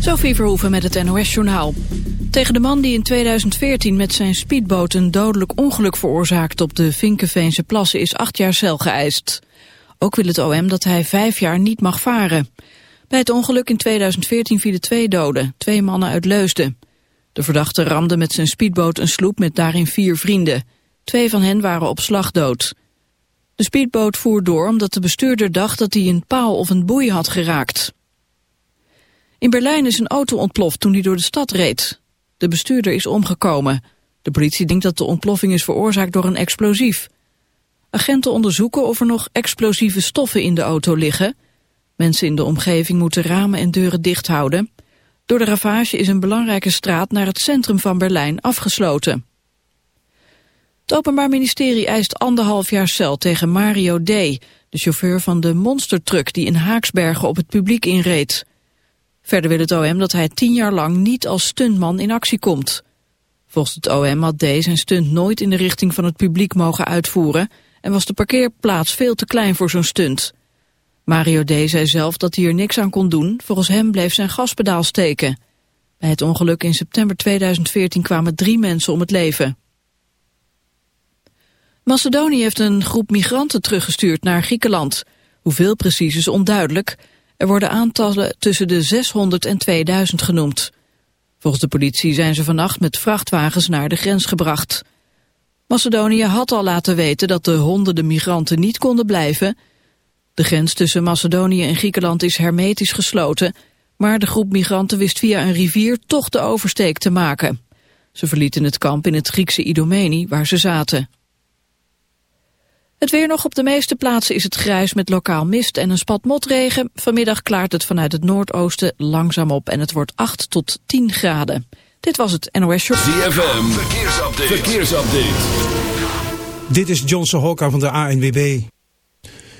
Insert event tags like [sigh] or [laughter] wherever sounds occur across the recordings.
Sophie Verhoeven met het NOS-journaal. Tegen de man die in 2014 met zijn speedboot een dodelijk ongeluk veroorzaakte op de Vinkenveense plassen is acht jaar cel geëist. Ook wil het OM dat hij vijf jaar niet mag varen. Bij het ongeluk in 2014 vielen twee doden, twee mannen uit Leusden. De verdachte ramde met zijn speedboot een sloep met daarin vier vrienden. Twee van hen waren op slag dood. De speedboot voer door omdat de bestuurder dacht dat hij een paal of een boei had geraakt. In Berlijn is een auto ontploft toen hij door de stad reed. De bestuurder is omgekomen. De politie denkt dat de ontploffing is veroorzaakt door een explosief. Agenten onderzoeken of er nog explosieve stoffen in de auto liggen. Mensen in de omgeving moeten ramen en deuren dicht houden. Door de ravage is een belangrijke straat naar het centrum van Berlijn afgesloten. Het Openbaar Ministerie eist anderhalf jaar cel tegen Mario D., de chauffeur van de monstertruck die in Haaksbergen op het publiek inreed. Verder wil het OM dat hij tien jaar lang niet als stuntman in actie komt. Volgens het OM had D. zijn stunt nooit in de richting van het publiek mogen uitvoeren... en was de parkeerplaats veel te klein voor zo'n stunt. Mario D. zei zelf dat hij er niks aan kon doen. Volgens hem bleef zijn gaspedaal steken. Bij het ongeluk in september 2014 kwamen drie mensen om het leven. Macedonië heeft een groep migranten teruggestuurd naar Griekenland. Hoeveel precies is onduidelijk... Er worden aantallen tussen de 600 en 2000 genoemd. Volgens de politie zijn ze vannacht met vrachtwagens naar de grens gebracht. Macedonië had al laten weten dat de honderden migranten niet konden blijven. De grens tussen Macedonië en Griekenland is hermetisch gesloten... maar de groep migranten wist via een rivier toch de oversteek te maken. Ze verlieten het kamp in het Griekse Idomeni waar ze zaten. Het weer nog op de meeste plaatsen is het grijs met lokaal mist en een spat motregen. Vanmiddag klaart het vanuit het noordoosten langzaam op en het wordt 8 tot 10 graden. Dit was het NOS Show. ZFM, verkeersupdate. verkeersupdate. Dit is Johnson Hokka van de ANWB.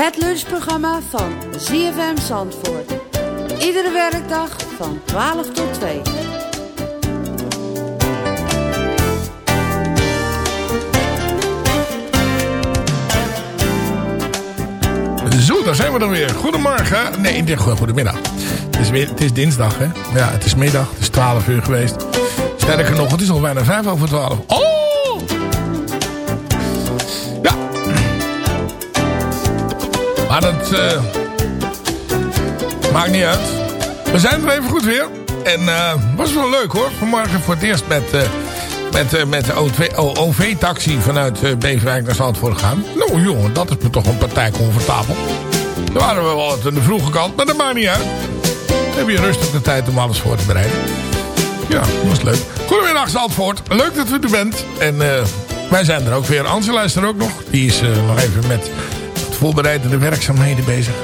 Het lunchprogramma van ZFM Zandvoort. Iedere werkdag van 12 tot 2. daar zijn we dan weer. Goedemorgen. Nee, goedemiddag. Het is, weer, het is dinsdag, hè? Ja, het is middag. Het is 12 uur geweest. Sterker nog, het is al bijna 5 over 12. Oh! Maar dat uh, maakt niet uit. We zijn er even goed weer. En uh, was wel leuk hoor. Vanmorgen voor het eerst met... Uh, met, met de OV-taxi vanuit Beverwijk naar Zandvoort gaan. Nou jongen, dat is me toch een partij comfortabel. Dan waren we wel aan de vroege kant, maar dat maakt niet uit. Dan heb je rustig de tijd om alles voor te bereiden. Ja, was leuk. Goedemiddag Zandvoort. Leuk dat u er bent. En wij zijn er ook weer. Angela is ook nog. Die is nog even met voorbereidende werkzaamheden bezig.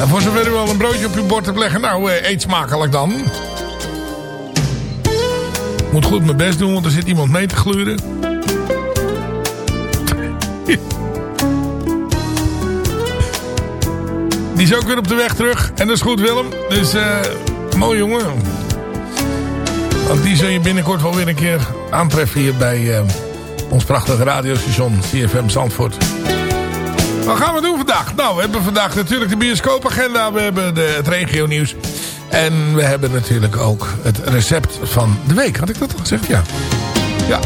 En voor zover u wel een broodje op uw bord hebt leggen. Nou, eet smakelijk dan. Moet goed mijn best doen, want er zit iemand mee te gluren. [laughs] Die is ook weer op de weg terug. En dat is goed, Willem. Dus, uh, mooi jongen. Want die zul je binnenkort wel weer een keer aantreffen hier bij uh, ons prachtige radiostation CFM Zandvoort. Wat gaan we doen vandaag? Nou, we hebben vandaag natuurlijk de bioscoopagenda. We hebben de, het regio nieuws. En we hebben natuurlijk ook het recept van de week. Had ik dat al gezegd? Ja. Ja.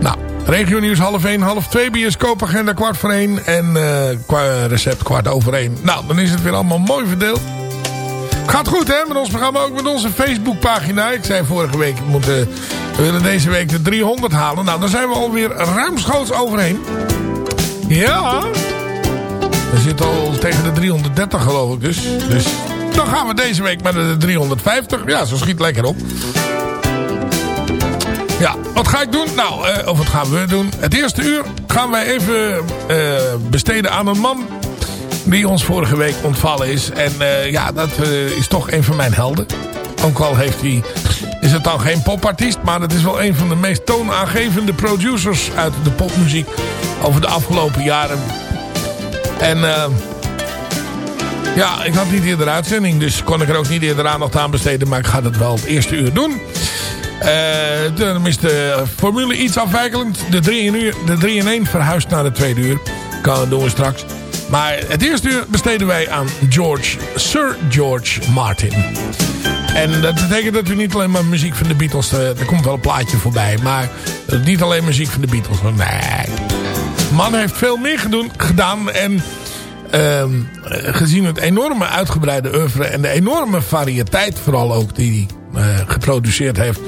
Nou, regio nieuws half 1, half 2, bioscoopagenda kwart voor 1 en uh, recept kwart over 1. Nou, dan is het weer allemaal mooi verdeeld. Gaat goed hè, met ons programma, ook met onze Facebookpagina. Ik zei vorige week, we, moeten, we willen deze week de 300 halen. Nou, daar zijn we alweer ruimschoots overheen. Ja. We zitten al tegen de 330 geloof ik dus. Dus dan gaan we deze week met de 350. Ja, zo schiet lekker op. Ja, wat ga ik doen? Nou, uh, of wat gaan we doen? Het eerste uur gaan wij even uh, besteden aan een man die ons vorige week ontvallen is. En uh, ja, dat is toch een van mijn helden. Ook al heeft hij, is het dan geen popartiest, maar het is wel een van de meest toonaangevende producers uit de popmuziek over de afgelopen jaren. En ja, ik had niet eerder uitzending, dus kon ik er ook niet eerder aandacht aan besteden. Maar ik ga het wel het eerste uur doen. Uh, dan is de formule iets afwijkelend. De 3 in, uur, de 3 in 1 verhuist naar de tweede uur. Kan, doen we straks. Maar het eerste uur besteden wij aan George, Sir George Martin. En dat betekent dat u niet alleen maar muziek van de Beatles... Uh, er komt wel een plaatje voorbij, maar uh, niet alleen muziek van de Beatles. Nee. Man heeft veel meer gedaan en Ehm, gezien het enorme uitgebreide oeuvre en de enorme variëteit vooral ook die hij uh, geproduceerd heeft,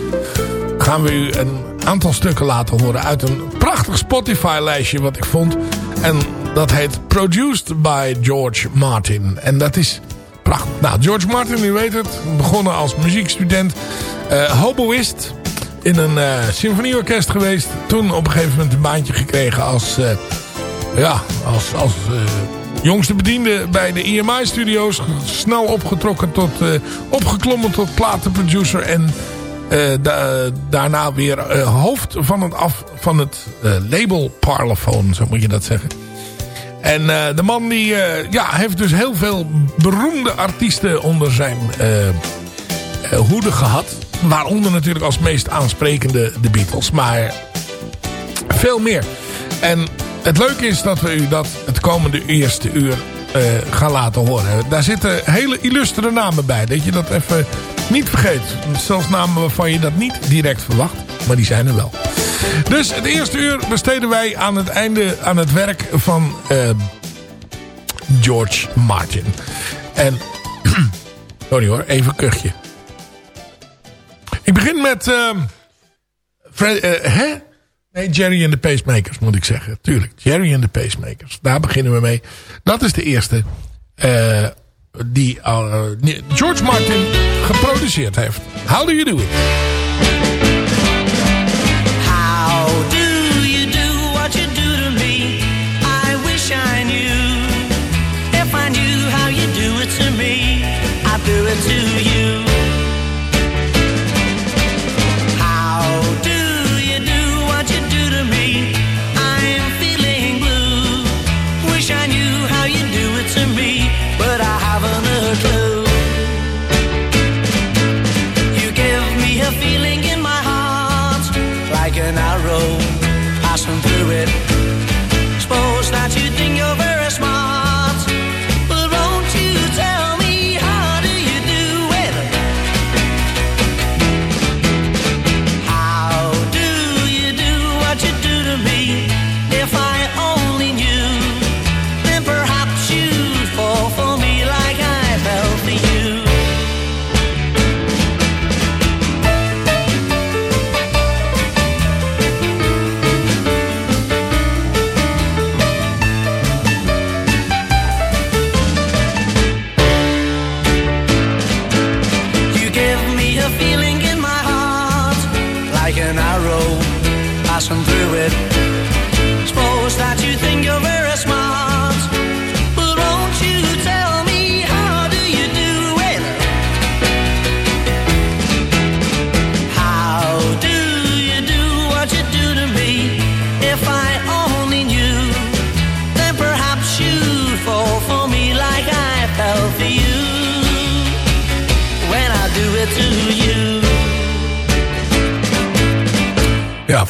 gaan we u een aantal stukken laten horen uit een prachtig Spotify lijstje wat ik vond. En dat heet Produced by George Martin. En dat is Nou, George Martin, u weet het, begonnen als muziekstudent, uh, hoboïst in een uh, symfonieorkest geweest. Toen op een gegeven moment een baantje gekregen als, ja, als, als jongste bediende bij de EMI Studios. Snel opgetrokken tot, uh, opgeklommen tot platenproducer. En da daarna weer hoofd van het, af, van het label Parlophone, zo moet je dat zeggen. En de man die ja, heeft dus heel veel beroemde artiesten onder zijn hoede gehad. Waaronder natuurlijk als meest aansprekende de Beatles. Maar veel meer. En het leuke is dat we u dat het komende eerste uur gaan laten horen. Daar zitten hele illustere namen bij. Dat je dat even niet vergeet. Zelfs namen waarvan je dat niet direct verwacht. Maar die zijn er wel. Dus het eerste uur besteden wij aan het einde aan het werk van uh, George Martin. En, [clears throat] sorry hoor, even kuchje. Ik begin met... Uh, hè? Nee, Jerry en de Pacemakers moet ik zeggen. Tuurlijk, Jerry en de Pacemakers. Daar beginnen we mee. Dat is de eerste uh, die George Martin geproduceerd heeft. How do you do it?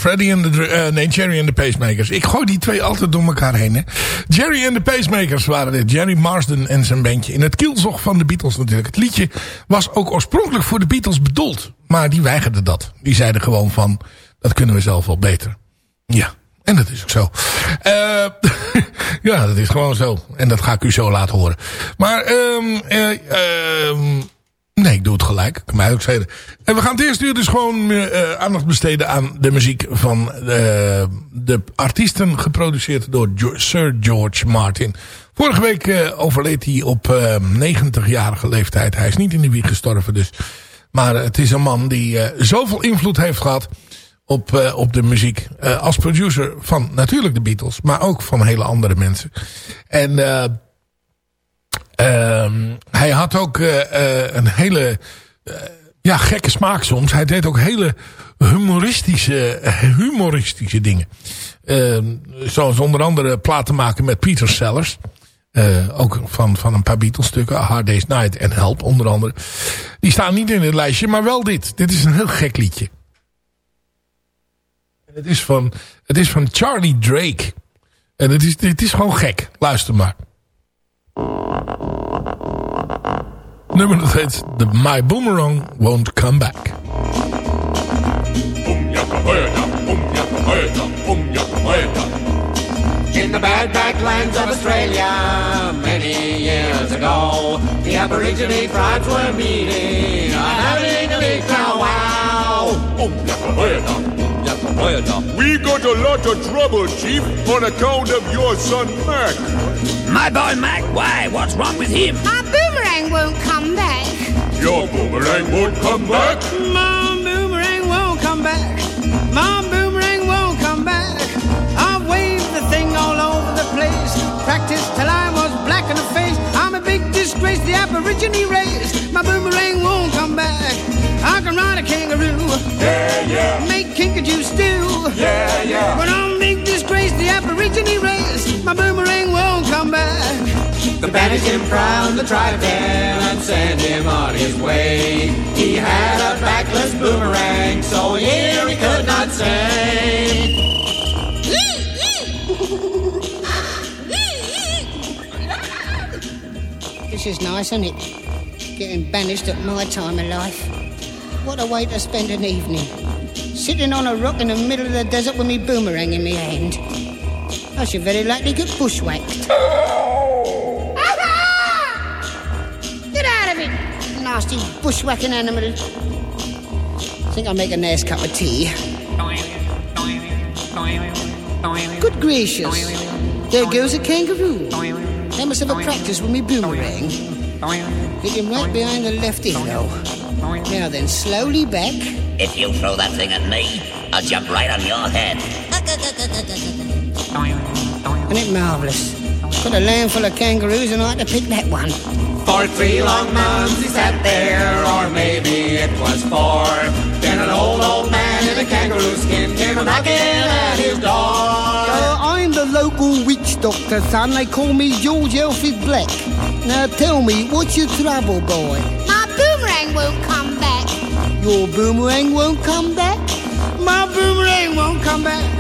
Freddy en de... eh, nee, Jerry en de Pacemakers. Ik gooi die twee altijd door elkaar heen. Hè. Jerry en de Pacemakers waren dit. Jerry Marsden en zijn bandje. In het kielzog van de Beatles natuurlijk. Het liedje was ook oorspronkelijk voor de Beatles bedoeld. Maar die weigerden dat. Die zeiden gewoon van... Dat kunnen we zelf wel beter. Ja. En dat is ook zo. Eh, [laughs] ja, dat is gewoon zo. En dat ga ik u zo laten horen. Maar... ehm eh, ehm Nee, ik doe het gelijk. Kan mij ook schelen. En we gaan het eerste uur dus gewoon uh, aandacht besteden aan de muziek van uh, de artiesten geproduceerd door Sir George Martin. Vorige week overleed hij op 90-jarige leeftijd. Hij is niet in de wieg gestorven dus. Maar het is een man die zoveel invloed heeft gehad op, op de muziek. als producer van natuurlijk de Beatles, maar ook van hele andere mensen. En... Uh, hij had ook uh, uh, een hele uh, ja, gekke smaak soms. Hij deed ook hele humoristische, humoristische dingen. Ehm, zoals onder andere platen maken met Peter Sellers. ook van, van een paar Beatles stukken. Hard Day's Night en Help onder andere. Die staan niet in het lijstje, maar wel dit. Dit is een heel gek liedje. Het is van, het is van Charlie Drake. En het is, het is gewoon gek. Luister maar. Nummer dat heet The My Boomerang Won't Come Back. In the bad backlands of Australia, many years ago, the Aborigine tribes were meeting, having a big powwow. We got a lot of trouble, Chief, on account of your son, Mac. My boy Mac? Why? What's wrong with him? My boomerang won't come back. Your boomerang won't come back? My boomerang won't come back. My boomerang won't come back. I've waved the thing all over the place. Practiced till I was black in the face. I'm a big disgrace, the Aborigine race. My boomerang won't come back. I can ride a kangaroo. Yeah, yeah. Make kinkajou stew. Yeah, yeah. But I'm a big disgrace, the Aborigine race. My boomerang won't come back. The banished him from the tribe and sent him on his way. He had a backless boomerang, so here he could not say. This is nice, isn't it? Getting banished at my time of life. What a way to spend an evening. Sitting on a rock in the middle of the desert with me boomerang in my hand. I should very likely get bushwhacked. Get out of it, nasty bushwhacking animal. I think I'll make a nice cup of tea. Good gracious. There goes a kangaroo. I must have a practice with me boomerang. Hit him right behind the left ear, though. Now then, slowly back. If you throw that thing at me, I'll jump right on your head. [laughs] Isn't it marvellous? Got a land full of kangaroos and I had to pick that one. For three long months he sat there, or maybe it was four. Then an old, old man in a kangaroo skin came a knocking at his door. Uh, I'm the local witch doctor, son. They call me George Elfie Black. Now tell me, what's your trouble, boy? My boomerang won't come back. Your boomerang won't come back? My boomerang won't come back.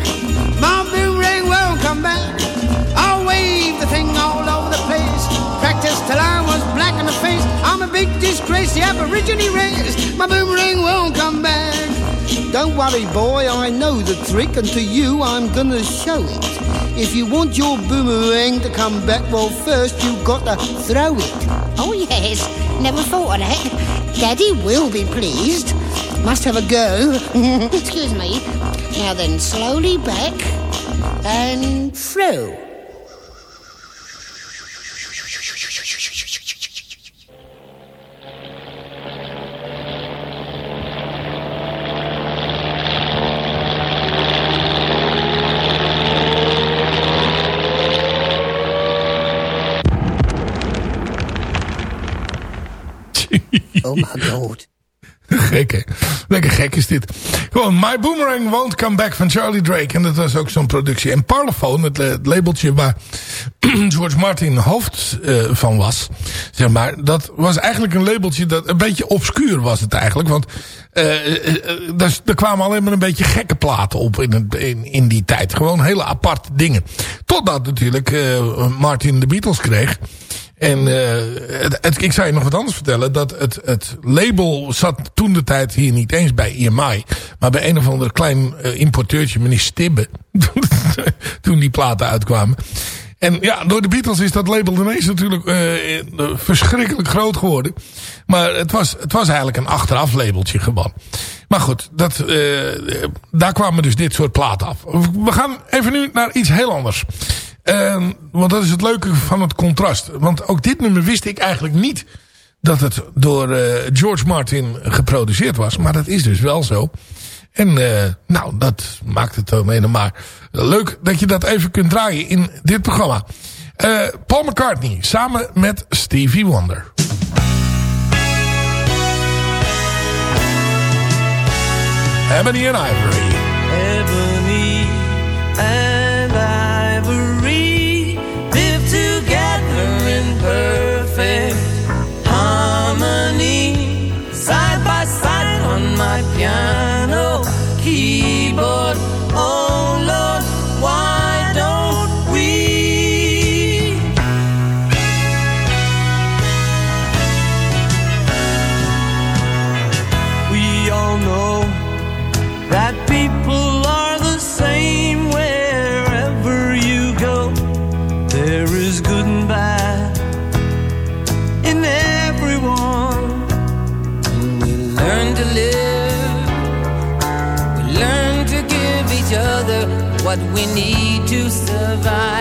The Aborigine race. My boomerang won't come back. Don't worry, boy, I know the trick, and to you I'm gonna show it. If you want your boomerang to come back, well, first you've got to throw it. Oh, yes. Never thought of that. Daddy will be pleased. Must have a go. [laughs] Excuse me. Now then, slowly back and throw. [laughs] Gek, hè? Lekker gek is dit. Gewoon, My Boomerang Won't Come Back van Charlie Drake. En dat was ook zo'n productie. En Parlophone, het, labeltje waar [clears throat] George Martin hoofd eh, van was. Zeg maar, dat was eigenlijk een labeltje dat een beetje obscuur was het eigenlijk. Want eh, daar, kwamen alleen maar een beetje gekke platen op in, in, in die tijd. Gewoon hele aparte dingen. Totdat natuurlijk Martin de Beatles kreeg. En uh, het, ik zou je nog wat anders vertellen. Dat het, het label zat toen de tijd hier niet eens bij EMI. Maar bij een of ander klein uh, importeurtje, meneer Stibbe. [laughs] toen die platen uitkwamen. En ja, door de Beatles is dat label ineens natuurlijk uh, verschrikkelijk groot geworden. Maar het was, het was eigenlijk een achteraf labeltje gewoon. Maar goed, dat, daar kwamen dus dit soort platen af. We gaan even nu naar iets heel anders. Uh, want dat is het leuke van het contrast. Want ook dit nummer wist ik eigenlijk niet dat het door uh, George Martin geproduceerd was. Maar dat is dus wel zo. En uh, nou, dat maakt het dan helemaal leuk dat je dat even kunt draaien in dit programma. Uh, Paul McCartney samen met Stevie Wonder. Ebony and Ivory. Ebony and we need to survive.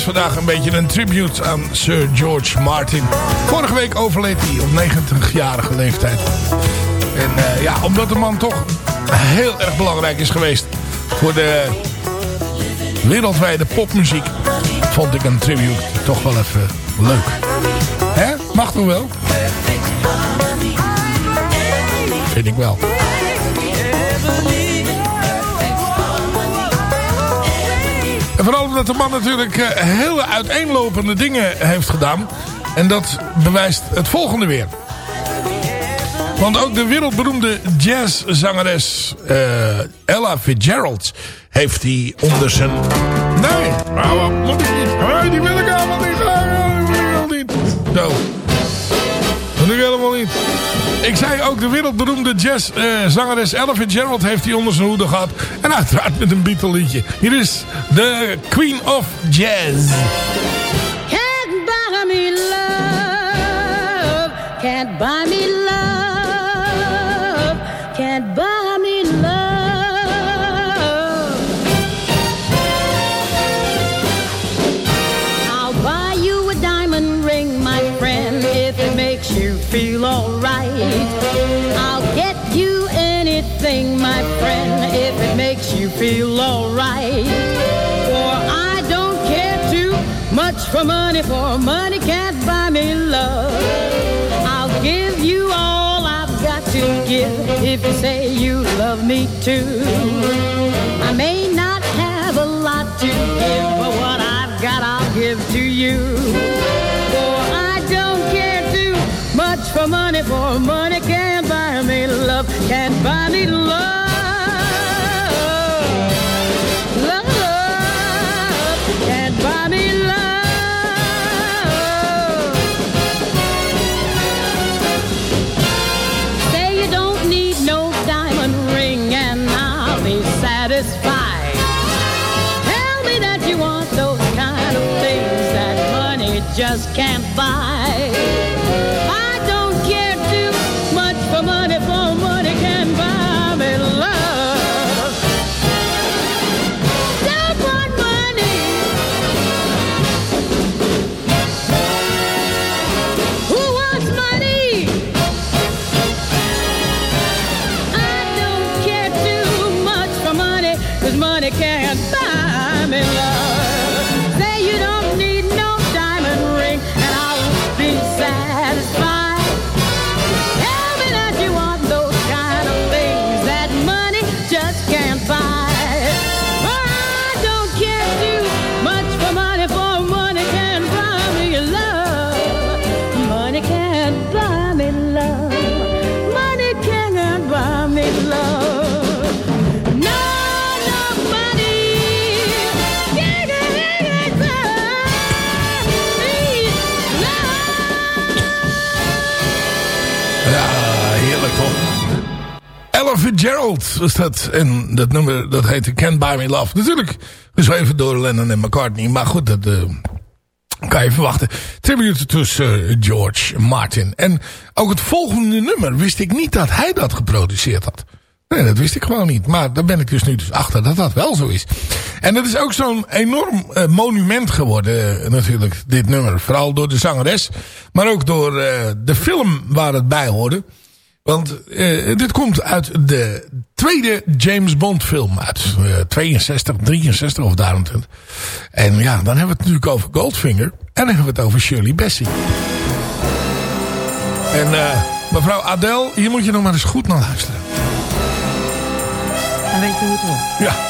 Is vandaag een beetje een tribute aan Sir George Martin. Vorige week overleed hij op 90-jarige leeftijd. En uh, ja, omdat de man toch heel erg belangrijk is geweest voor de wereldwijde popmuziek, vond ik een tribute toch wel even leuk. Hè? Mag toch wel? Vind ik wel. Omdat de man natuurlijk uh, hele uiteenlopende dingen heeft gedaan. En dat bewijst het volgende weer. Want ook de wereldberoemde jazzzangeres uh, Ella Fitzgerald heeft hij onder zijn... Nee, nou, wat moet ik niet? Nee, die wil ik helemaal niet. Die wil ik helemaal niet. Zo. Ik zei ook de wereldberoemde jazzzangeres Ella Fitzgerald heeft hij onder zijn hoede gehad. En uiteraard met een Beatle liedje. Hier is de Queen of Jazz. Can't buy me love. Can't buy me feel alright. For I don't care too much for money, for money can't buy me love. I'll give you all I've got to give if you say you love me too. I may not have a lot to give, but what I've got I'll give to you. For I don't care too much for money, for money can't buy me love, can't buy me love. Love, can't buy. Was dat. En dat nummer, dat heette Can't Buy Me Love. Natuurlijk geschreven door Lennon en McCartney. Maar goed, dat eh, kan je verwachten. Tribute to Sir George Martin. En ook het volgende nummer wist ik niet dat hij dat geproduceerd had. Nee, dat wist ik gewoon niet. Maar daar ben ik dus nu dus achter dat dat wel zo is. En dat is ook zo'n enorm eh, monument geworden eh, natuurlijk, dit nummer. Vooral door de zangeres, maar ook door eh, de film waar het bij hoorde. Want eh, dit komt uit de tweede James Bond film uit eh, 62, 63 of daaromtrent. En ja, dan hebben we het natuurlijk over Goldfinger. En dan hebben we het over Shirley Bassey. En eh, mevrouw Adele, hier moet je nog maar eens goed naar luisteren. Dan weet je hoe het hoort. Ja.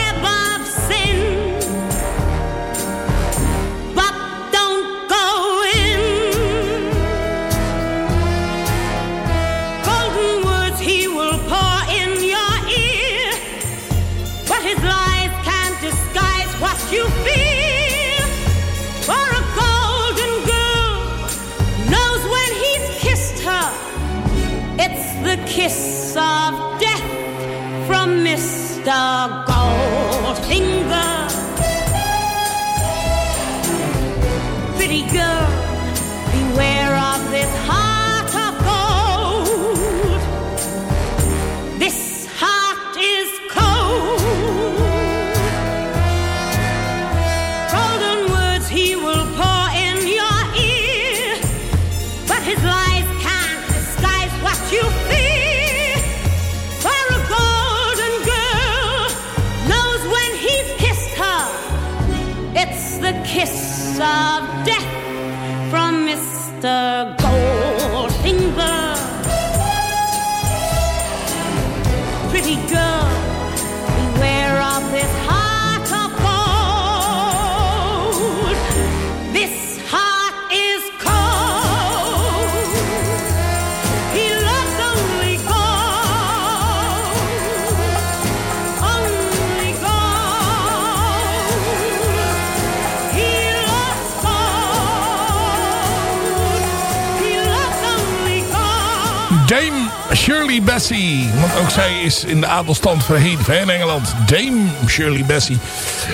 Dame Shirley Bassey. Want ook zij is in de adelstand verheven in Engeland. Dame Shirley Bassey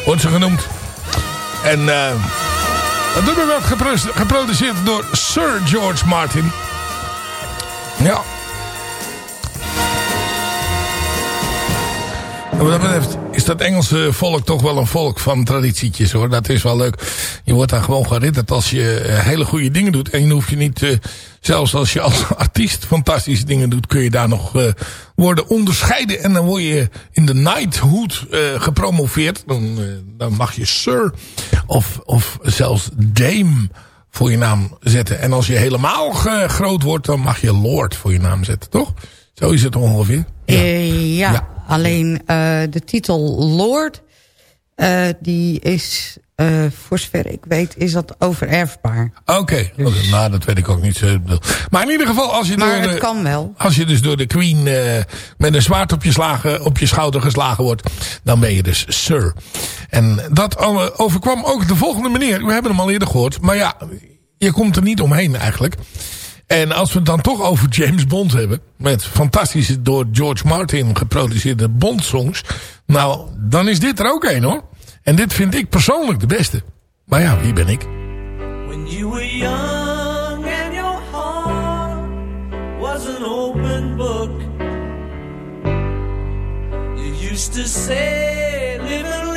wordt ze genoemd. En eh het nummer werd gepro- geproduceerd door Sir George Martin. Ja. Wat dat betreft dat Engelse volk toch wel een volk van traditietjes hoor. Dat is wel leuk. Je wordt daar gewoon geridderd als je eh, hele goede dingen doet. En je hoeft je niet, eh, zelfs als je als [laughs] artiest fantastische dingen doet, kun je daar nog eh, worden onderscheiden. En dan word je in de knighthood eh, gepromoveerd. Dan, dan mag je sir of, of zelfs dame voor je naam zetten. En als je helemaal groot wordt, dan mag je lord voor je naam zetten, toch? Zo is het ongeveer. Ja, alleen eh, de titel Lord, eh, die is, eh, voor zover ik weet, is dat overerfbaar. Oké, oké, nou dat weet ik ook niet. zo. Maar in ieder geval, als je, Maar door de, kan wel. als je dus door de queen met een zwaard op je, slagen, op je schouder geslagen wordt, dan ben je dus sir. En dat overkwam ook de volgende meneer. We hebben hem al eerder gehoord, maar ja, je komt er niet omheen eigenlijk. En als we het dan toch over James Bond hebben, met fantastische door George Martin geproduceerde Bond-songs, nou, dan is dit er ook een hoor. En dit vind ik persoonlijk de beste. Maar ja, wie ben ik? When you were young and your heart was an open book, you used to say, live.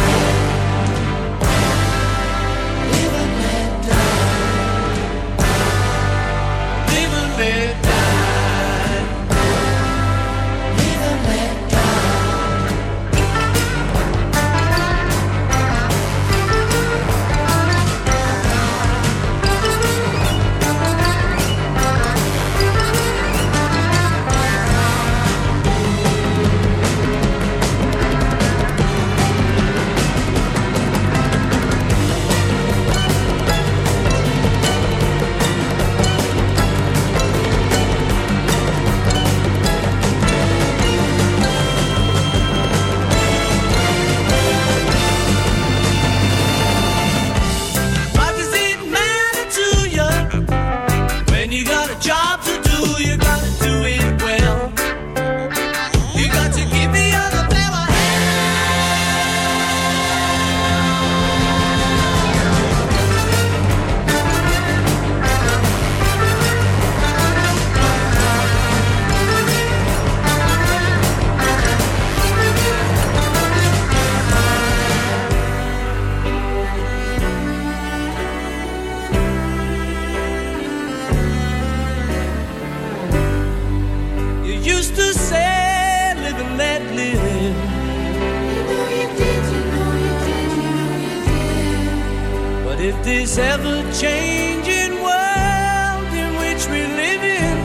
If this ever changing world in which we live in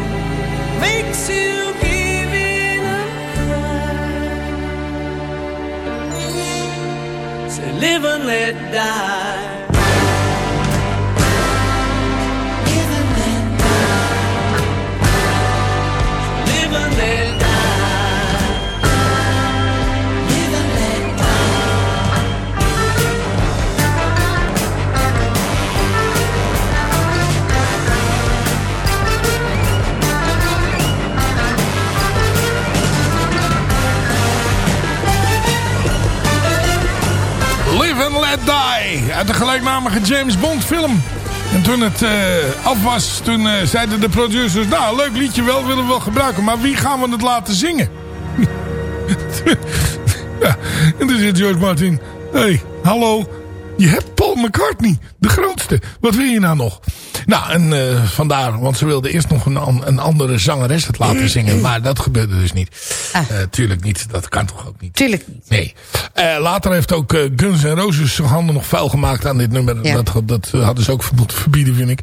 makes you give in say, live and let die. Let Die. Uit de gelijknamige James Bond film. En toen het eh, af was, toen eh, zeiden de producers... Nou, leuk liedje wel, willen we wel gebruiken. Maar wie gaan we het laten zingen? [laughs] ja, En toen zegt George Martin... Hé, hey, hallo, je hebt Paul McCartney, de grootste. Wat wil je nou nog? Nou, en uh, vandaar, want ze wilde eerst nog een, een andere zangeres het laten zingen. Maar dat gebeurde dus niet. Ah. Uh, tuurlijk niet, dat kan toch ook niet? Tuurlijk niet. Nee. Uh, later heeft ook Guns N' Roses zijn handen nog vuil gemaakt aan dit nummer. Ja. Dat, dat hadden ze ook moeten verbieden, vind ik.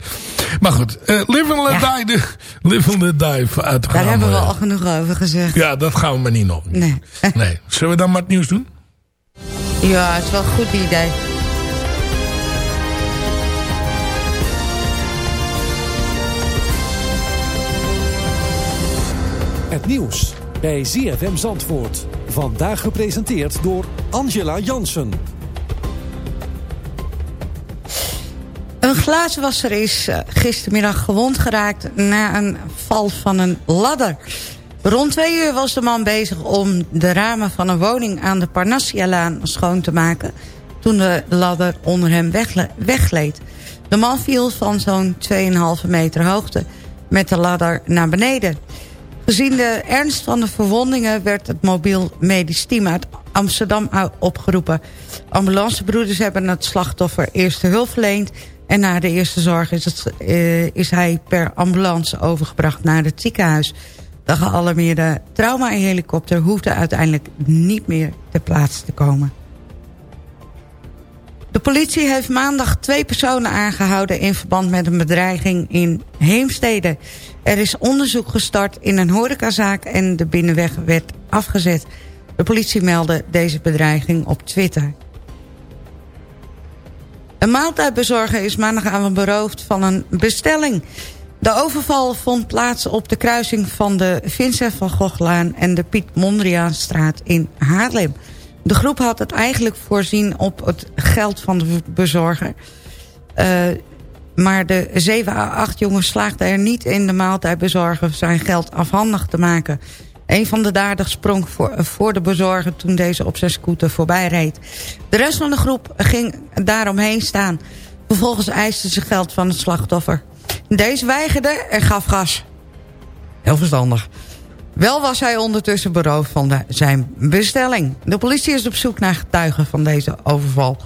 Maar goed, Live and Let ja. Die, de, Live and Let Die uitgaan. Daar hebben we al genoeg over gezegd. Ja, dat gaan we maar niet nog. Nee. nee. Zullen we dan maar het nieuws doen? Ja, het is wel een goed idee. Het nieuws bij ZFM Zandvoort. Vandaag gepresenteerd door Angela Jansen. Een glazenwasser is eh, gistermiddag gewond geraakt na een val van een ladder. Rond twee uur was de man bezig om de ramen van een woning aan de Parnassialaan schoon te maken... toen de ladder onder hem weggleed. De man viel van zo'n 2,5 meter hoogte met de ladder naar beneden. Gezien de ernst van de verwondingen werd het mobiel medisch team uit Amsterdam opgeroepen. Ambulancebroeders hebben het slachtoffer eerste hulp verleend... en na de eerste zorg is, het, uh, is hij per ambulance overgebracht naar het ziekenhuis. De gealarmeerde trauma-helikopter hoefde uiteindelijk niet meer ter plaatse te komen. De politie heeft maandag twee personen aangehouden... in verband met een bedreiging in Heemstede. Er is onderzoek gestart in een horecazaak... en de binnenweg werd afgezet. De politie meldde deze bedreiging op Twitter. Een maaltijdbezorger is maandagavond beroofd van een bestelling. De overval vond plaats op de kruising van de Vincent van Goghlaan... en de Piet Mondriaanstraat in Haarlem... De groep had het eigenlijk voorzien op het geld van de bezorger. Uh, maar de 7 à 8 jongens slaagden er niet in de maaltijdbezorger zijn geld afhandig te maken. Een van de daders sprong voor, voor de bezorger toen deze op zijn scooter voorbij reed. De rest van de groep ging daaromheen staan. Vervolgens eisten ze geld van het slachtoffer. Deze weigerde en gaf gas. Heel verstandig. Wel was hij ondertussen beroofd van zijn bestelling. De politie is op zoek naar getuigen van deze overval.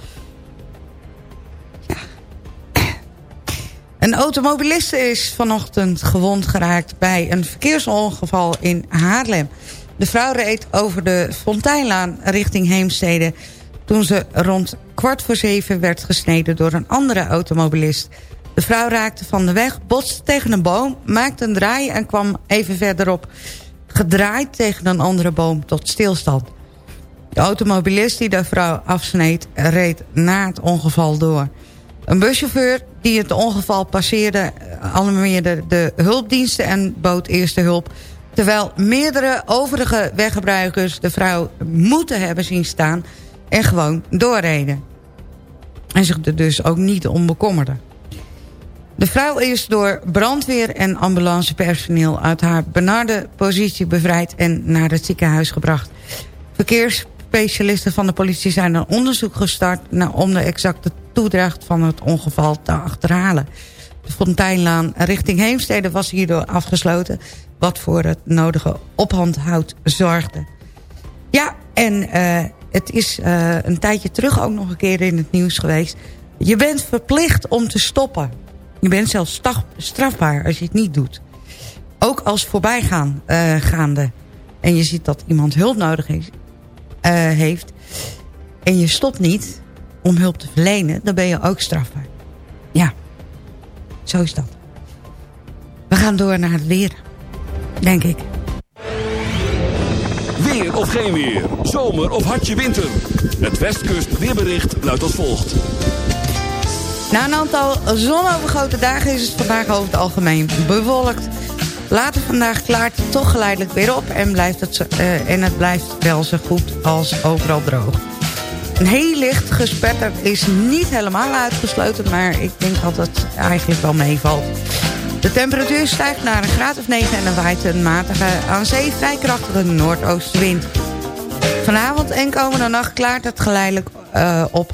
Een automobiliste is vanochtend gewond geraakt bij een verkeersongeval in Haarlem. De vrouw reed over de Fonteinlaan richting Heemstede... toen ze rond kwart voor zeven werd gesneden door een andere automobilist. De vrouw raakte van de weg, botste tegen een boom, maakte een draai en kwam even verderop gedraaid tegen een andere boom tot stilstand. De automobilist die de vrouw afsneed reed na het ongeval door. Een buschauffeur die het ongeval passeerde alarmeerde de hulpdiensten en bood eerste hulp... terwijl meerdere overige weggebruikers de vrouw moeten hebben zien staan... en gewoon doorreden. En zich er dus ook niet om bekommerden. De vrouw is door brandweer en ambulancepersoneel uit haar benarde positie bevrijd en naar het ziekenhuis gebracht. Verkeersspecialisten van de politie zijn een onderzoek gestart om de exacte toedracht van het ongeval te achterhalen. De Fonteinlaan richting Heemstede was hierdoor afgesloten, wat voor het nodige ophandhoud zorgde. Ja, en uh, het is uh, een tijdje terug ook nog een keer in het nieuws geweest. Je bent verplicht om te stoppen. Je bent zelfs strafbaar als je het niet doet. Ook als voorbijgaande. Uh, gaande. En je ziet dat iemand hulp nodig uh, heeft. En je stopt niet om hulp te verlenen. Dan ben je ook strafbaar. Ja, zo is dat. We gaan door naar het weer. Denk ik. Weer of geen weer. Zomer of hartje winter. Het Westkust weerbericht luidt als volgt. Na een aantal zonovergoten dagen is het vandaag over het algemeen bewolkt. Later vandaag klaart het toch geleidelijk weer op en, blijft het, uh, en het blijft wel zo goed als overal droog. Een heel licht gespetter is niet helemaal uitgesloten, maar ik denk dat het eigenlijk wel meevalt. De temperatuur stijgt naar een graad of 9 en dan waait een matige aan zee vrij krachtige noordoostenwind. Vanavond en komende nacht klaart het geleidelijk uh, op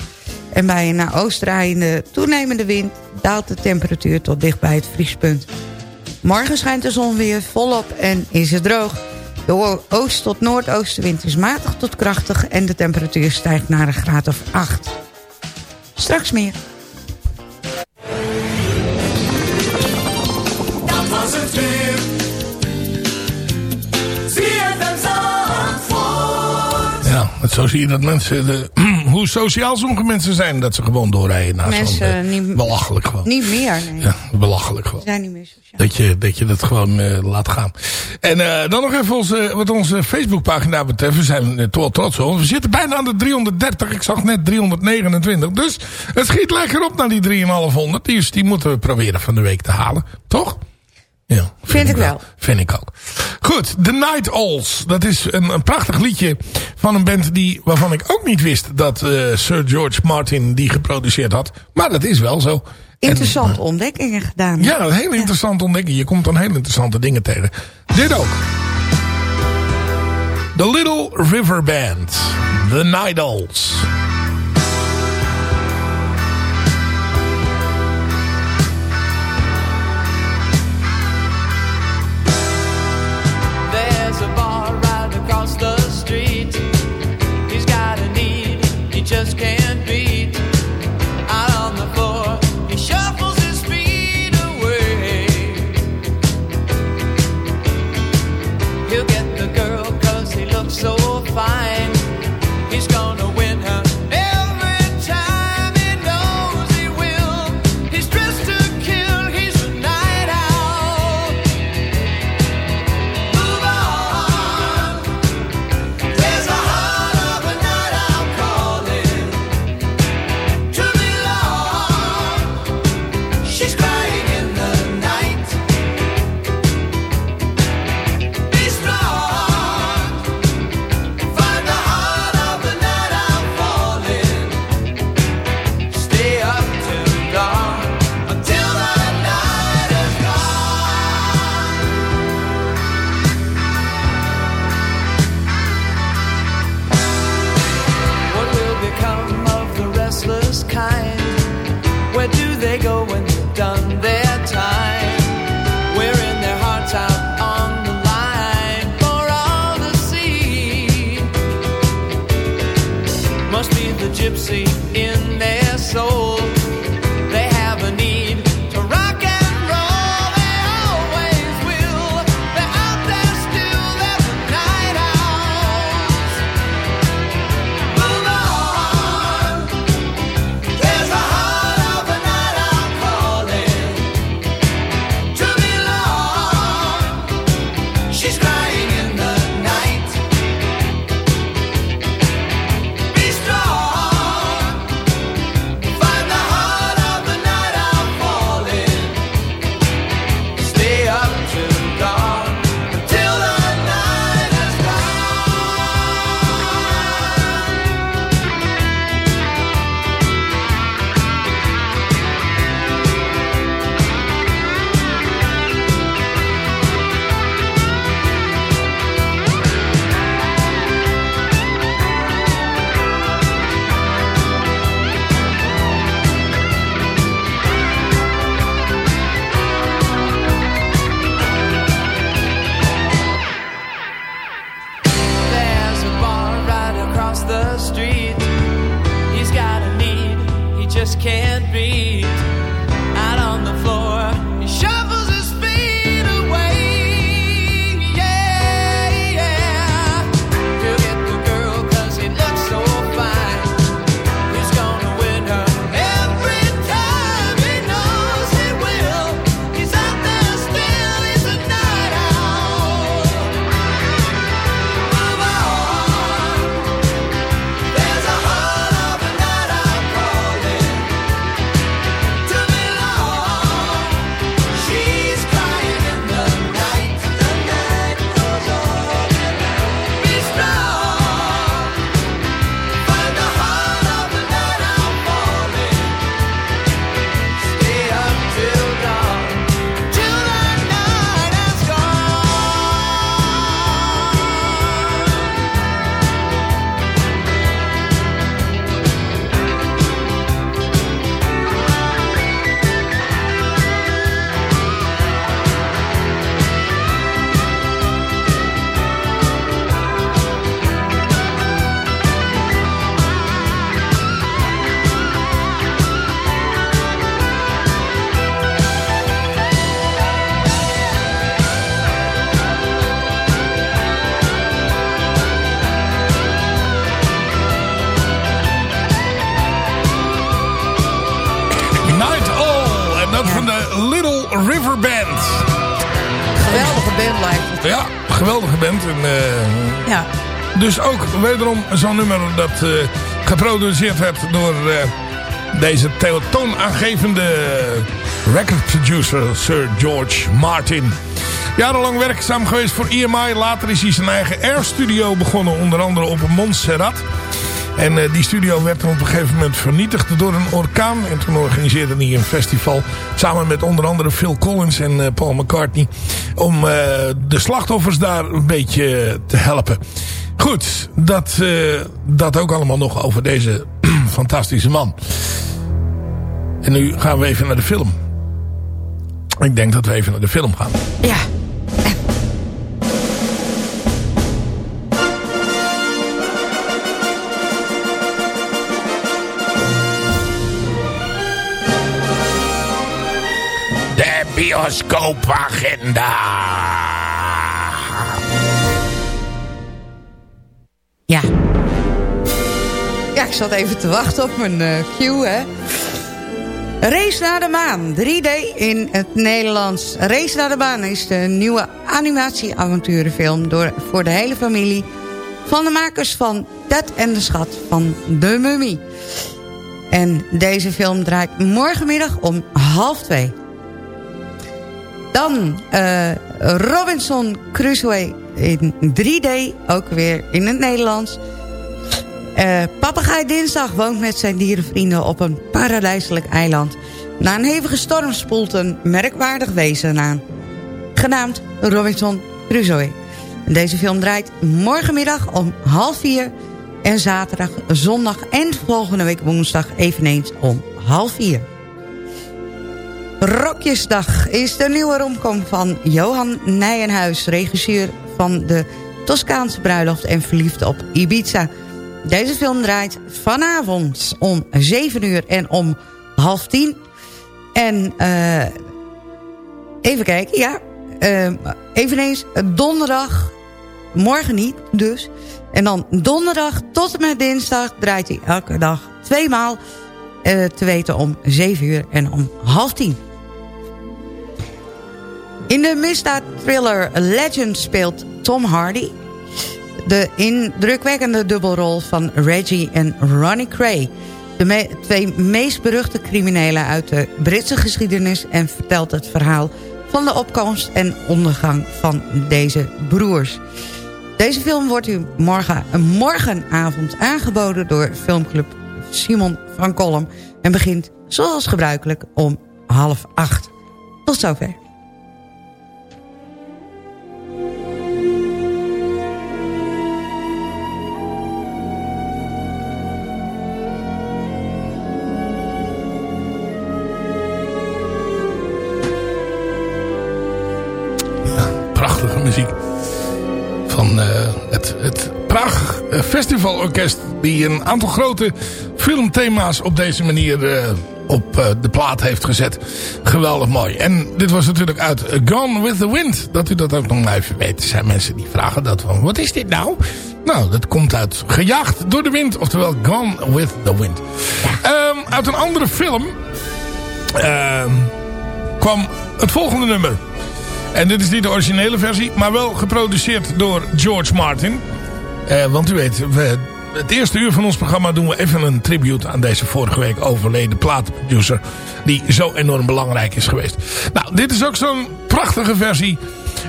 en bij een naar oost draaiende toenemende wind daalt de temperatuur tot dicht bij het vriespunt. Morgen schijnt de zon weer volop en is het droog. De oost- tot noordoostenwind is matig tot krachtig... en de temperatuur stijgt naar een graad of 8. Straks meer. Zo zie je dat mensen... De, [clears throat] hoe sociaal sommige mensen zijn... dat ze gewoon doorrijden naar. Mensen eh, niet- belachelijk gewoon. Niet meer, nee. Ja, belachelijk Ze gewoon. zijn niet meer sociaal. Dat je, dat je dat gewoon eh, laat gaan. En eh, dan nog even onze, wat onze Facebookpagina betreft. We zijn er toch trots op. We zitten bijna aan de 330. Ik zag net 329. Dus het schiet lekker op naar die 3500. Die, is- die moeten we proberen van de week te halen. Toch? Ja, Vind ik wel. Vind ik ook. Goed, The Night Owls. Dat is een, een prachtig liedje van een band die, waarvan ik ook niet wist dat eh, Sir George Martin die geproduceerd had. Maar dat is wel zo. En- Interessante ontdekkingen gedaan. ja, een hele interessante ontdekking. Je komt dan hele interessante dingen tegen. Dit ook. The Little River Band. The Night Owls. Band. Geweldige band lijkt het. Ja, geweldige band. En, eh, Ja. Dus ook wederom zo'n nummer dat eh, geproduceerd werd door eh, deze toonaangevende record producer Sir George Martin. Jarenlang werkzaam geweest voor EMI. Later is hij zijn eigen Air Studio begonnen, onder andere op Montserrat. En eh, die studio werd op een gegeven moment vernietigd door een orkaan. En toen organiseerde hij een festival samen met onder andere Phil Collins en eh, Paul McCartney. Om eh, de slachtoffers daar een beetje te helpen. Goed, dat, dat ook allemaal nog over deze [clears throat] fantastische man. En nu gaan we even naar de film. Ik denk dat we even naar de film gaan. Ja. Bioscoopagenda. Ja. Ja, ik zat even te wachten op mijn eh, cue, hè. Race naar de maan, 3D in het Nederlands. Race naar de maan is de nieuwe animatieavonturenfilm... Door, voor de hele familie van de makers van Ted en de Schat van de Mummy. En deze film draait morgenmiddag om half twee. Dan eh, Robinson Crusoe in 3D, ook weer in het Nederlands. Eh Papegaai Dinsdag woont met zijn dierenvrienden op een paradijselijk eiland. Na een hevige storm spoelt een merkwaardig wezen aan. Genaamd Robinson Crusoe. Deze film draait morgenmiddag om half vier... en zaterdag, zondag en volgende week woensdag eveneens om half vier. Rokjesdag is de nieuwe romcom van Johan Nijenhuis... regisseur van de Toscaanse bruiloft en verliefd op Ibiza. Deze film draait vanavond om 7 uur en om half tien. En eh, even kijken, ja. eh, eveneens donderdag, morgen niet dus. En dan donderdag tot en met dinsdag draait hij elke dag tweemaal... eh, te weten om 7 uur en om half tien. In de misdaadthriller Legend speelt Tom Hardy... de indrukwekkende dubbelrol van Reggie en Ronnie Cray... de twee meest beruchte criminelen uit de Britse geschiedenis... en vertelt het verhaal van de opkomst en ondergang van deze broers. Deze film wordt u morgen, morgenavond aangeboden door filmclub Simon van Kolm... en begint zoals gebruikelijk om half acht. Tot zover. Muziek. Van eh, het, het Praag eh, Festivalorkest. Die een aantal grote filmthema's op deze manier eh, op de plaat heeft gezet. Geweldig mooi. En dit was natuurlijk uit Gone with the Wind. Dat u dat ook nog maar even weet. Er zijn mensen die vragen dat van wat is dit nou? Nou, dat komt uit Gejaagd door de Wind. Oftewel Gone with the Wind. Ehm, uit een andere film ehm, kwam het volgende nummer. En dit is niet de originele versie, maar wel geproduceerd door George Martin. Eh, want u weet, we, het eerste uur van ons programma doen we even een tribute aan deze vorige week overleden platenproducer. Die zo enorm belangrijk is geweest. Nou, dit is ook zo'n prachtige versie.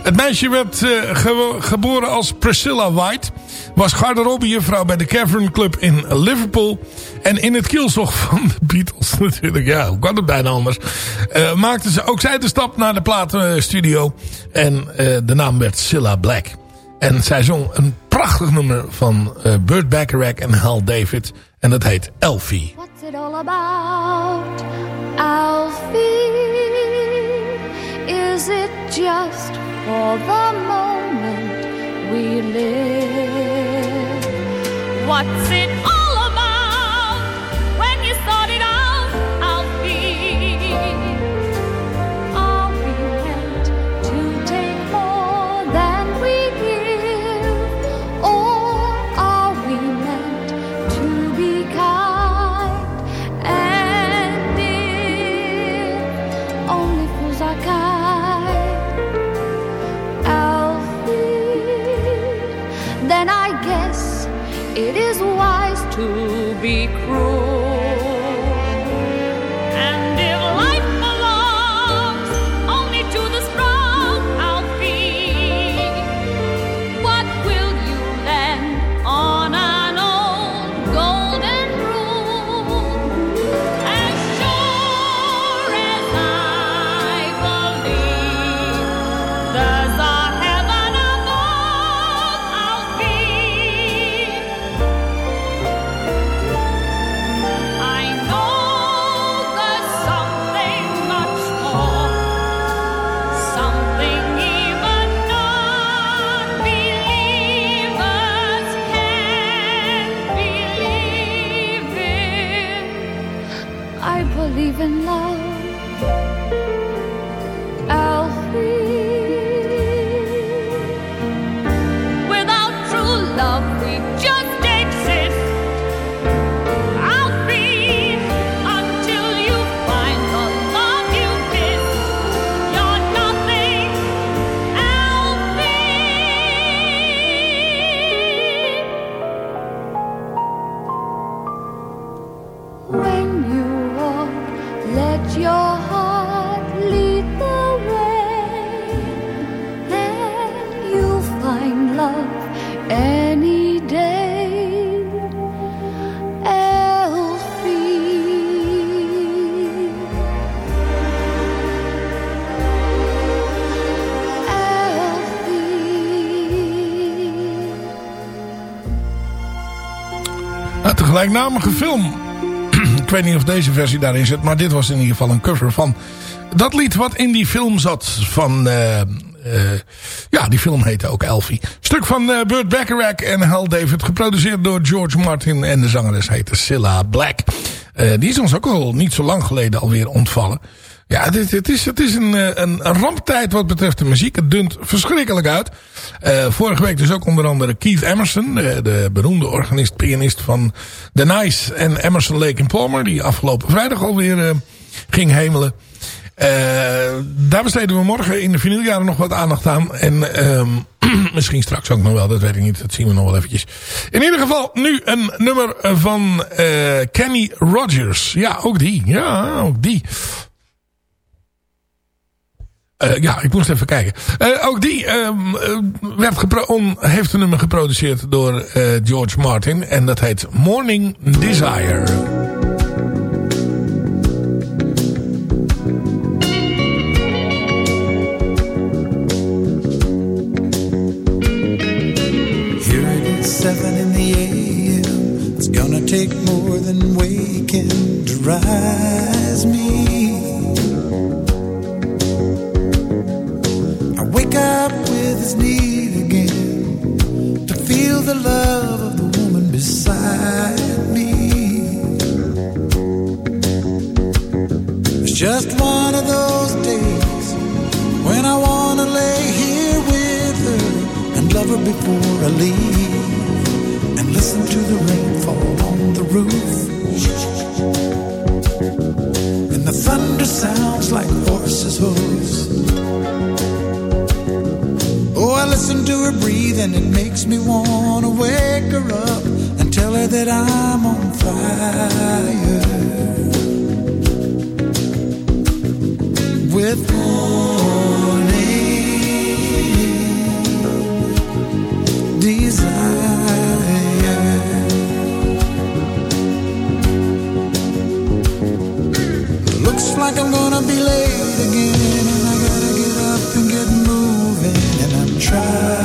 Het meisje werd eh, ge- geboren als Priscilla White. Was garderobejuffrouw bij de Cavern Club in Liverpool. En in het kielzog van de Beatles [laughs] natuurlijk. Ja, hoe kan het bijna anders. eh, maakte ze ook zij de stap naar de platenstudio. En eh, de naam werd Cilla Black. En zij zong een prachtig nummer van eh, Burt Bacharach en Hal David. En dat heet Elfie. What's it all about, Alfie? Is it just for the moment we live? What's it all gelijknamige film. [clears throat] Ik weet niet of deze versie daarin zit. Maar dit was in ieder geval een cover van dat lied wat in die film zat. Van, eh, eh, ja, die film heette ook Elfie. Stuk van eh, Burt Bacharach en Hal David. Geproduceerd door George Martin. En de zangeres heette Cilla Black. Die is ons ook al niet zo lang geleden alweer ontvallen. Ja, het, het is, het is een, een ramptijd wat betreft de muziek. Het dunt verschrikkelijk uit. Eh, vorige week dus ook onder andere Keith Emerson. eh, de beroemde organist, pianist van The Nice en Emerson Lake and Palmer. Die afgelopen vrijdag alweer eh, ging hemelen. Daar besteden we morgen in de vinyljaren nog wat aandacht aan. En ehm, [clears throat] misschien straks ook nog wel, dat weet ik niet. Dat zien we nog wel eventjes. In ieder geval nu een nummer van Kenny Rogers. Ja, ook die. Ja, ook die. Eh, ja, ik moest even kijken. Eh, ook die eh, werd on- heeft een nummer geproduceerd door eh, George Martin. En dat heet Morning Desire. Take more than waking to rise just one of those days when I wanna lay here with her and love her before I leave and listen to the rain fall on the roof. And the thunder sounds like horses' hooves. Oh, I listen to her breathe and it makes me wanna wake her up and tell her that I'm on fire. With morning desire. Looks like I'm gonna be late again, and I gotta get up and get moving, and I'm trying.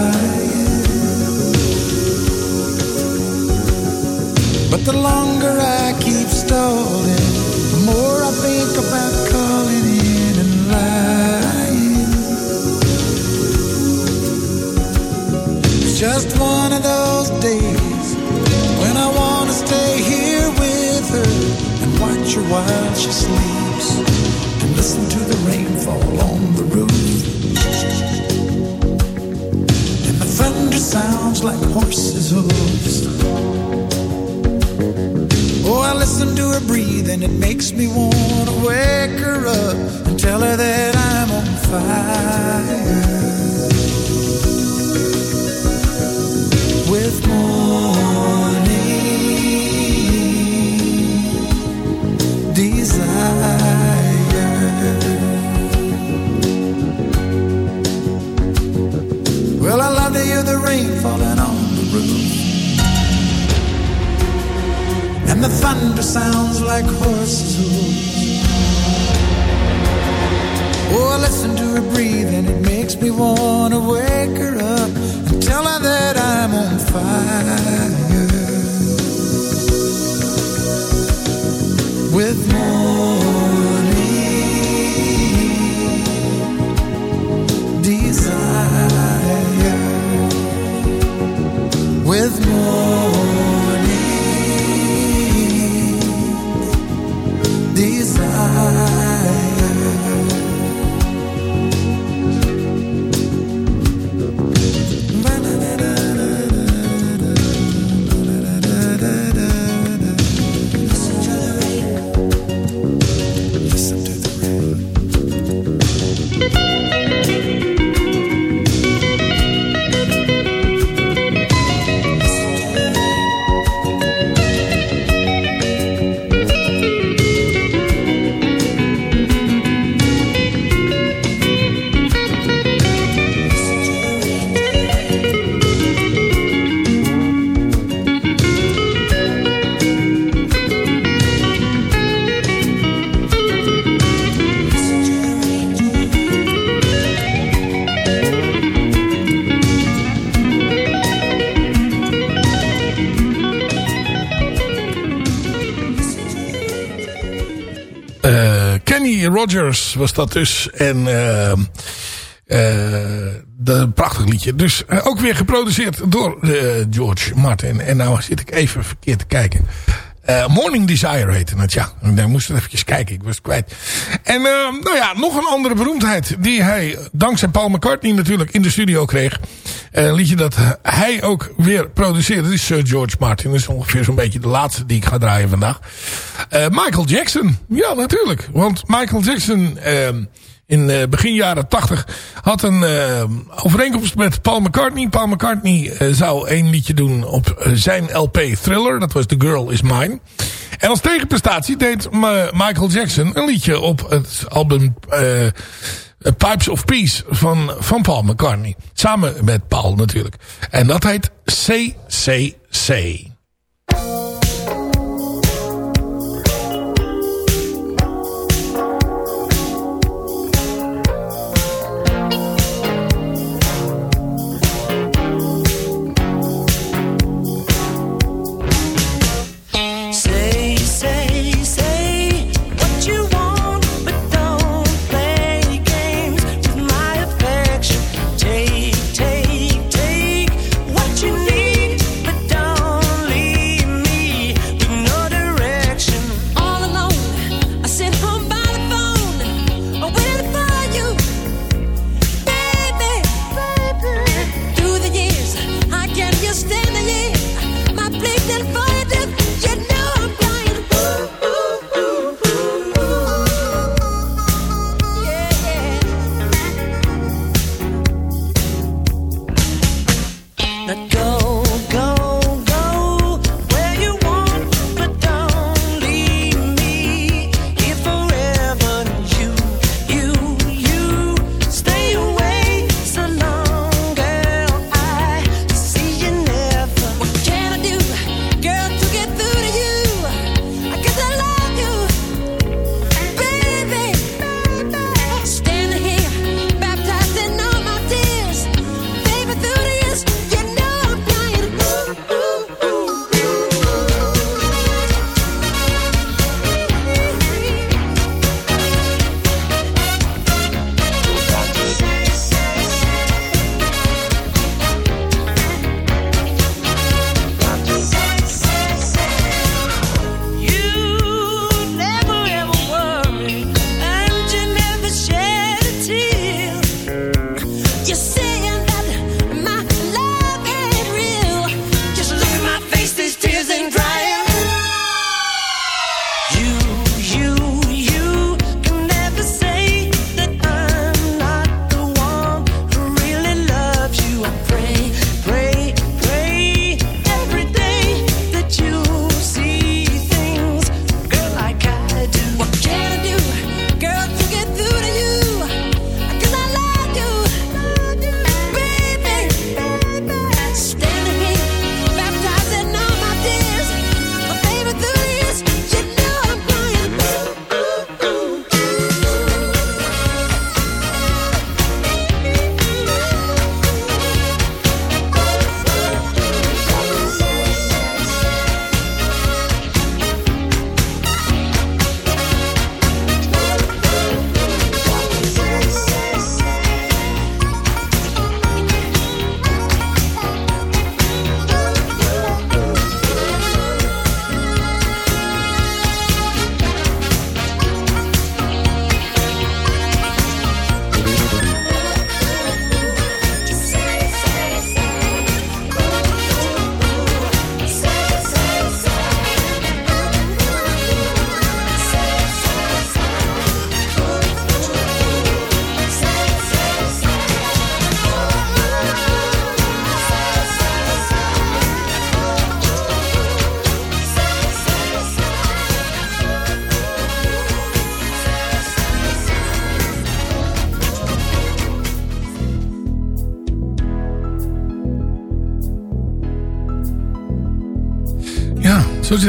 Sounds like horses' hooves. Oh, I listen to her breathe and it makes me wanna wake her up and tell her that I'm on fire. And the thunder sounds like horses' hooves. Oh, I listen to her breathe and it makes me wanna wake her up and tell her that I'm on fire. With morning desire. With morning Was dat dus. En eh, eh, een prachtig liedje. Dus eh, ook weer geproduceerd door eh, George Martin. En nou zit ik even verkeerd te kijken. Eh, Morning Desire heette het, ja. Ik moest het eventjes kijken, ik was het kwijt. En eh, nou ja, nog een andere beroemdheid die hij dankzij Paul McCartney natuurlijk in de studio kreeg. Eh, Een liedje dat hij ook weer produceerde. Dat is Sir George Martin. Dat is ongeveer zo'n beetje de laatste die ik ga draaien vandaag. Eh, Michael Jackson. Ja, natuurlijk. Want Michael Jackson... eh, in eh, begin jaren 80 had een eh, overeenkomst met Paul McCartney. Paul McCartney eh, zou één liedje doen op eh, zijn LP Thriller. Dat was The Girl Is Mine. En als tegenprestatie deed Michael Jackson een liedje op het album eh, Pipes of Peace van, van Paul McCartney. Samen met Paul natuurlijk. En dat heet CCC.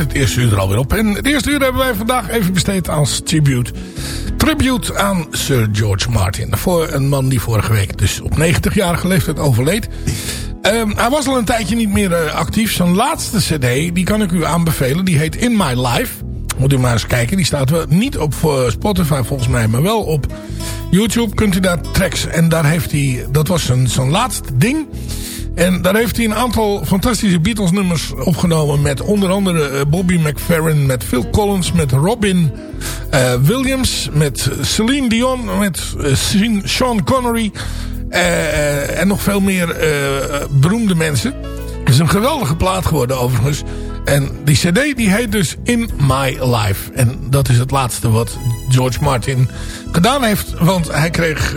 Het eerste uur er alweer op. En het eerste uur hebben wij vandaag even besteed als tribute. Tribute aan Sir George Martin. Voor een man die vorige week dus op 90-jarige leeftijd overleed. Ehm, hij was al een tijdje niet meer eh, actief. Zijn laatste cd, die kan ik u aanbevelen. Die heet In My Life. Moet u maar eens kijken. Die staat wel niet op eh, Spotify volgens mij, maar wel op YouTube. Kunt u daar tracks. En daar heeft hij, dat was zijn, zijn laatste ding. En daar heeft hij een aantal fantastische Beatles nummers opgenomen. Met onder andere eh, Bobby McFerrin, met Phil Collins, met Robin eh, Williams. Met Celine Dion, met eh, Sean- Connery. en nog veel meer beroemde mensen. Het is een geweldige plaat geworden overigens. En die cd die heet dus In My Life. En dat is het laatste wat George Martin gedaan heeft. Want hij kreeg...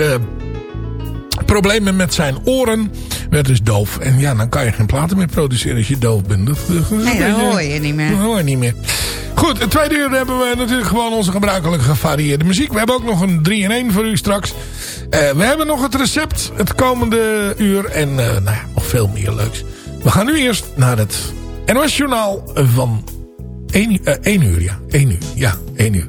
problemen met zijn oren. Werd dus doof. En ja, dan kan je geen platen meer produceren als je doof bent. Dat, Nee, dat hoor je niet meer. Dat hoor je niet meer. Goed, het tweede uur hebben we natuurlijk gewoon onze gebruikelijke gevarieerde muziek. We hebben ook nog een 3-in-1 voor u straks. Eh, we hebben nog het recept het komende uur. En eh, nou ja, nog veel meer leuks. We gaan nu eerst naar het NOS Journaal van 1, eh, 1 uur. Ja, 1 uur. Ja, 1 uur.